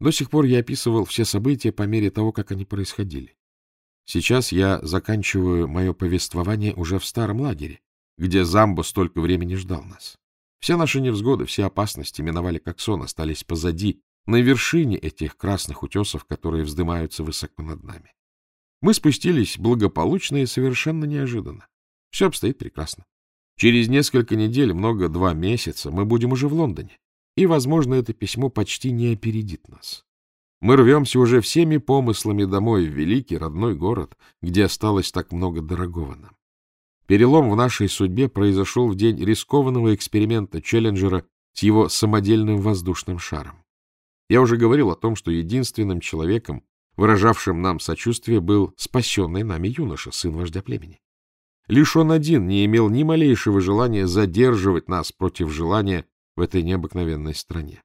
До сих пор я описывал все события по мере того, как они происходили. Сейчас я заканчиваю мое повествование уже в старом лагере, где Замбо столько времени ждал нас. Все наши невзгоды, все опасности миновали как сон, остались позади, на вершине этих красных утесов, которые вздымаются высоко над нами. Мы спустились благополучно и совершенно неожиданно. Все обстоит прекрасно. Через несколько недель, много два месяца, мы будем уже в Лондоне, и, возможно, это письмо почти не опередит нас. Мы рвемся уже всеми помыслами домой в великий родной город, где осталось так много дорогого нам. Перелом в нашей судьбе произошел в день рискованного эксперимента Челленджера с его самодельным воздушным шаром. Я уже говорил о том, что единственным человеком, выражавшим нам сочувствие, был спасенный нами юноша, сын вождя племени. Лишь он один не имел ни малейшего желания задерживать нас против желания в этой необыкновенной стране.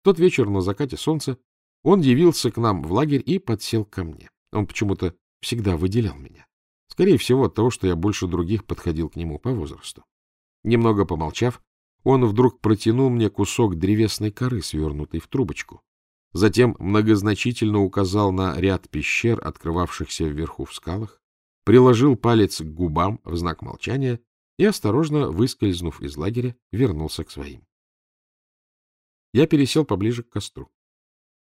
В тот вечер на закате солнца он явился к нам в лагерь и подсел ко мне. Он почему-то всегда выделял меня. Скорее всего, от того, что я больше других подходил к нему по возрасту. Немного помолчав, он вдруг протянул мне кусок древесной коры, свернутый в трубочку. Затем многозначительно указал на ряд пещер, открывавшихся вверху в скалах, приложил палец к губам в знак молчания и, осторожно выскользнув из лагеря, вернулся к своим. Я пересел поближе к костру.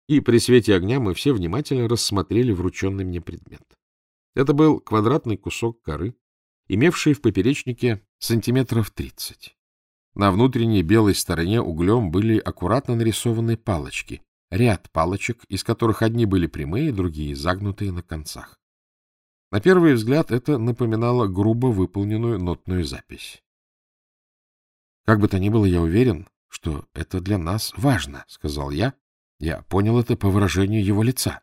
И при свете огня мы все внимательно рассмотрели врученный мне предмет. Это был квадратный кусок коры, имевший в поперечнике сантиметров тридцать. На внутренней белой стороне углем были аккуратно нарисованы палочки, ряд палочек, из которых одни были прямые, другие загнутые на концах. На первый взгляд это напоминало грубо выполненную нотную запись. Как бы то ни было, я уверен, что это для нас важно, — сказал я. Я понял это по выражению его лица.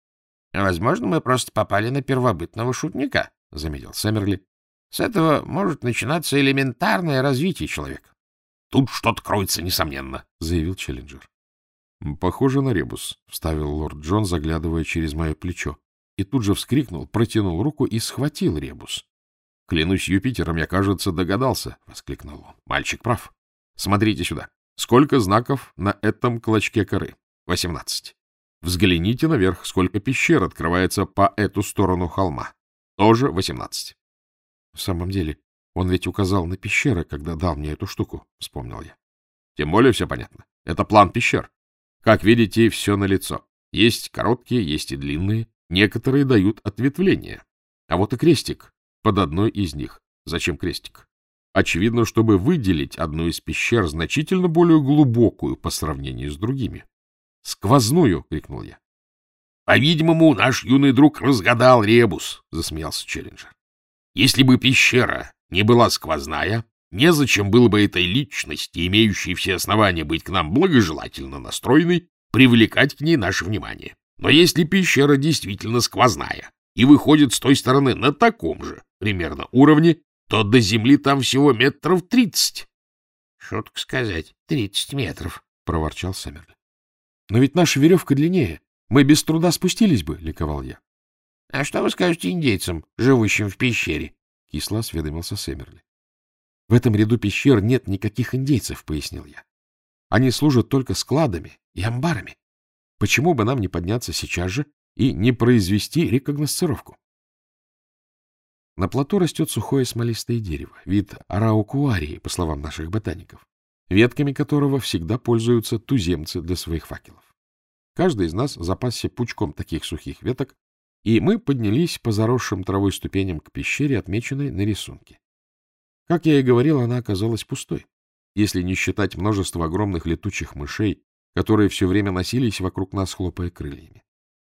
— Возможно, мы просто попали на первобытного шутника, — заметил Сэмерли. — С этого может начинаться элементарное развитие человека. — Тут что-то кроется, несомненно, — заявил Челленджер. — Похоже на ребус, — вставил лорд Джон, заглядывая через мое плечо и тут же вскрикнул, протянул руку и схватил ребус. — Клянусь Юпитером, я, кажется, догадался, — воскликнул он. — Мальчик прав. Смотрите сюда. Сколько знаков на этом клочке коры? Восемнадцать. Взгляните наверх, сколько пещер открывается по эту сторону холма. Тоже восемнадцать. — В самом деле, он ведь указал на пещеры, когда дал мне эту штуку, — вспомнил я. — Тем более все понятно. Это план пещер. Как видите, все налицо. Есть короткие, есть и длинные. Некоторые дают ответвления. А вот и крестик под одной из них. Зачем крестик? Очевидно, чтобы выделить одну из пещер значительно более глубокую по сравнению с другими. «Сквозную!» — крикнул я. «По-видимому, наш юный друг разгадал ребус», — засмеялся Челленджер. «Если бы пещера не была сквозная, незачем было бы этой личности, имеющей все основания быть к нам благожелательно настроенной, привлекать к ней наше внимание. Но если пещера действительно сквозная и выходит с той стороны на таком же примерно уровне, то до земли там всего метров тридцать. — Шутка сказать, тридцать метров, — проворчал Сэмерли. — Но ведь наша веревка длиннее. Мы без труда спустились бы, — ликовал я. — А что вы скажете индейцам, живущим в пещере? — кисло осведомился Сэмерли. — В этом ряду пещер нет никаких индейцев, — пояснил я. Они служат только складами и амбарами. Почему бы нам не подняться сейчас же и не произвести рекогносцировку? На плато растет сухое смолистое дерево, вид араукуарии, по словам наших ботаников, ветками которого всегда пользуются туземцы для своих факелов. Каждый из нас запасся пучком таких сухих веток, и мы поднялись по заросшим травой ступеням к пещере, отмеченной на рисунке. Как я и говорил, она оказалась пустой, если не считать множество огромных летучих мышей, которые все время носились вокруг нас, хлопая крыльями.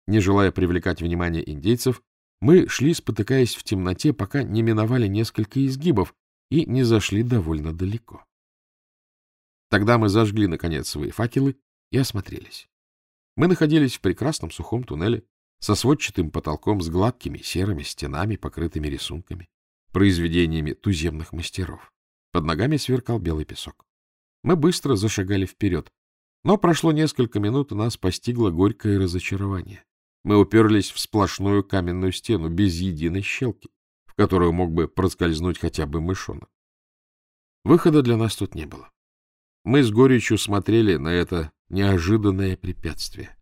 Не желая привлекать внимание индейцев, мы шли, спотыкаясь в темноте, пока не миновали несколько изгибов и не зашли довольно далеко. Тогда мы зажгли, наконец, свои факелы и осмотрелись. Мы находились в прекрасном сухом туннеле со сводчатым потолком с гладкими серыми стенами, покрытыми рисунками, произведениями туземных мастеров. Под ногами сверкал белый песок. Мы быстро зашагали вперед, но прошло несколько минут, и нас постигло горькое разочарование. Мы уперлись в сплошную каменную стену, без единой щелки, в которую мог бы проскользнуть хотя бы мышонок. Выхода для нас тут не было. Мы с горечью смотрели на это неожиданное препятствие.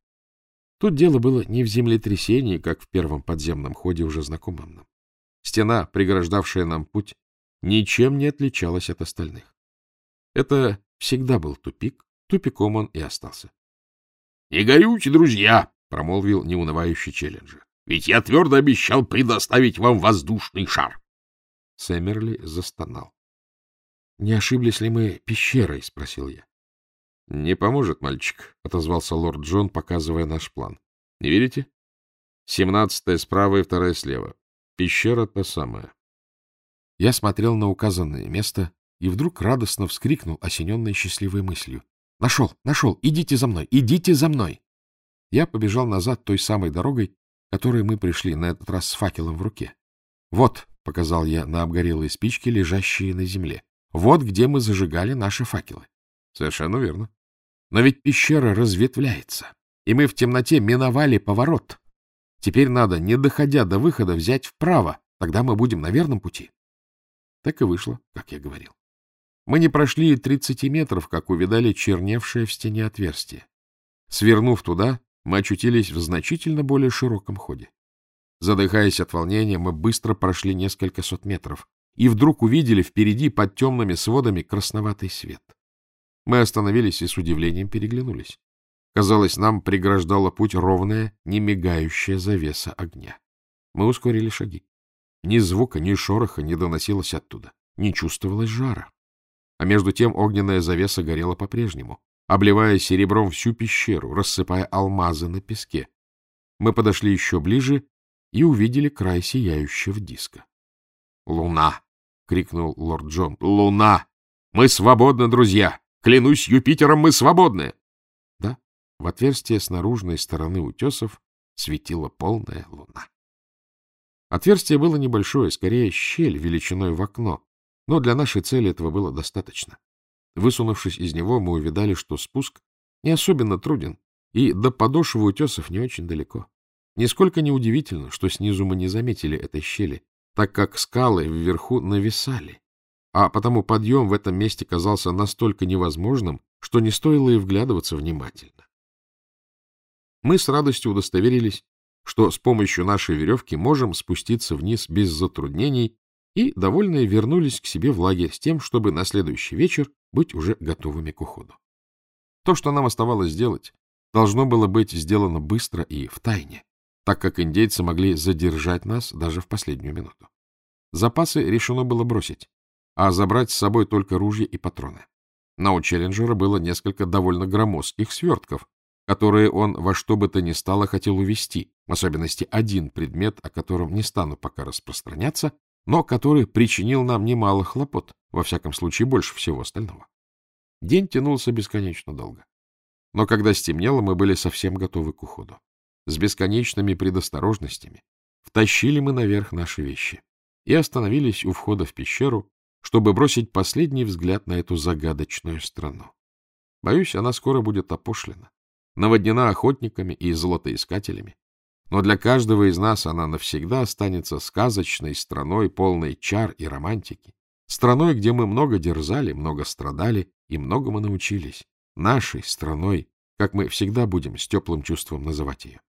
Тут дело было не в землетрясении, как в первом подземном ходе, уже знакомом нам. Стена, преграждавшая нам путь, ничем не отличалась от остальных. Это всегда был тупик, тупиком он и остался. — Не горюйте, друзья! — промолвил неунывающий челленджер. — Ведь я твердо обещал предоставить вам воздушный шар. Сэмерли застонал. — Не ошиблись ли мы пещерой? — спросил я. — Не поможет, мальчик, — отозвался лорд Джон, показывая наш план. — Не верите? Семнадцатая справа и вторая слева. Пещера та самая. Я смотрел на указанное место и вдруг радостно вскрикнул, осененный счастливой мыслью. — Нашел! Нашел! Идите за мной! Идите за мной! Я побежал назад той самой дорогой, которой мы пришли, на этот раз с факелом в руке. — Вот, — показал я на обгорелые спички, лежащие на земле, — вот где мы зажигали наши факелы. — Совершенно верно. Но ведь пещера разветвляется, и мы в темноте миновали поворот. Теперь надо, не доходя до выхода, взять вправо, тогда мы будем на верном пути. Так и вышло, как я говорил. Мы не прошли и тридцати метров, как увидали черневшее в стене отверстие. Свернув туда, мы очутились в значительно более широком ходе. Задыхаясь от волнения, мы быстро прошли несколько сот метров и вдруг увидели впереди под темными сводами красноватый свет. Мы остановились и с удивлением переглянулись. Казалось, нам преграждала путь ровная, не мигающая завеса огня. Мы ускорили шаги. Ни звука, ни шороха не доносилось оттуда. Не чувствовалось жара. А между тем огненная завеса горела по-прежнему, обливая серебром всю пещеру, рассыпая алмазы на песке. Мы подошли еще ближе и увидели край сияющего диска. «Луна!» — крикнул лорд Джон. «Луна! Мы свободны, друзья! Клянусь Юпитером, мы свободны!» Да, в отверстие с наружной стороны утесов светила полная луна. Отверстие было небольшое, скорее щель величиной в окно, но для нашей цели этого было достаточно. Высунувшись из него, мы увидали, что спуск не особенно труден, и до подошвы утесов не очень далеко. Нисколько не удивительно, что снизу мы не заметили этой щели, так как скалы вверху нависали, а потому подъем в этом месте казался настолько невозможным, что не стоило и вглядываться внимательно. Мы с радостью удостоверились, что с помощью нашей веревки можем спуститься вниз без затруднений, и, довольные, вернулись к себе в лагерь с тем, чтобы на следующий вечер быть уже готовыми к уходу. То, что нам оставалось сделать, должно было быть сделано быстро и в тайне, так как индейцы могли задержать нас даже в последнюю минуту. Запасы решено было бросить, а забрать с собой только ружья и патроны. Но у Челленджера было несколько довольно громоздких свертков, которые он во что бы то ни стало хотел увести, в особенности один предмет, о котором не стану пока распространяться, но который причинил нам немало хлопот, во всяком случае больше всего остального. День тянулся бесконечно долго. Но когда стемнело, мы были совсем готовы к уходу. С бесконечными предосторожностями втащили мы наверх наши вещи и остановились у входа в пещеру, чтобы бросить последний взгляд на эту загадочную страну. Боюсь, она скоро будет опошлена, наводнена охотниками и золотоискателями, но для каждого из нас она навсегда останется сказочной страной, полной чар и романтики, страной, где мы много дерзали, много страдали и многому научились, нашей страной, как мы всегда будем с теплым чувством называть ее.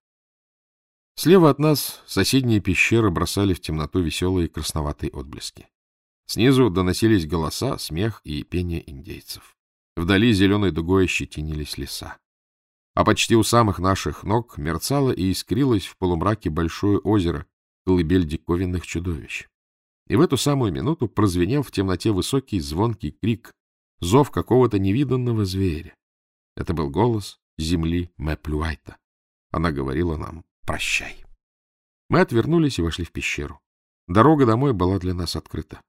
Слева от нас соседние пещеры бросали в темноту веселые красноватые отблески. Снизу доносились голоса, смех и пение индейцев. Вдали зеленой дугой ощетинились леса а почти у самых наших ног мерцало и искрилось в полумраке большое озеро, колыбель диковинных чудовищ. И в эту самую минуту прозвенел в темноте высокий звонкий крик, зов какого-то невиданного зверя. Это был голос земли Мэплюайта. Она говорила нам «Прощай». Мы отвернулись и вошли в пещеру. Дорога домой была для нас открыта.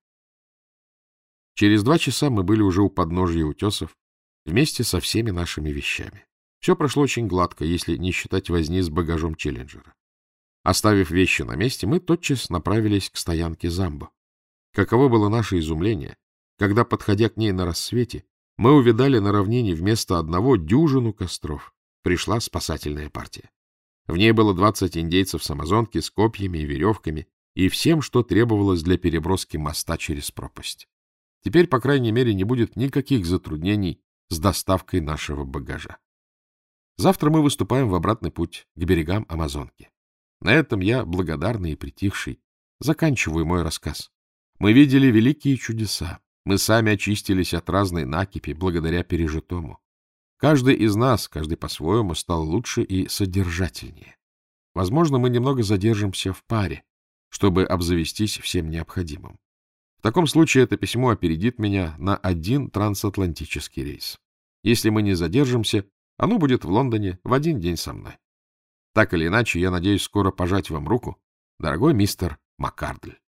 Через два часа мы были уже у подножия утесов вместе со всеми нашими вещами. Все прошло очень гладко, если не считать возни с багажом Челленджера. Оставив вещи на месте, мы тотчас направились к стоянке Замбо. Каково было наше изумление, когда, подходя к ней на рассвете, мы увидали на равнине вместо одного дюжину костров. Пришла спасательная партия. В ней было двадцать индейцев с амазонки с копьями и веревками и всем, что требовалось для переброски моста через пропасть. Теперь, по крайней мере, не будет никаких затруднений с доставкой нашего багажа. Завтра мы выступаем в обратный путь к берегам Амазонки. На этом я, благодарный и притихший, заканчиваю мой рассказ. Мы видели великие чудеса. Мы сами очистились от разной накипи благодаря пережитому. Каждый из нас, каждый по-своему, стал лучше и содержательнее. Возможно, мы немного задержимся в паре, чтобы обзавестись всем необходимым. В таком случае это письмо опередит меня на один трансатлантический рейс. Если мы не задержимся, оно будет в Лондоне в один день со мной. Так или иначе, я надеюсь скоро пожать вам руку, дорогой мистер Маккардль.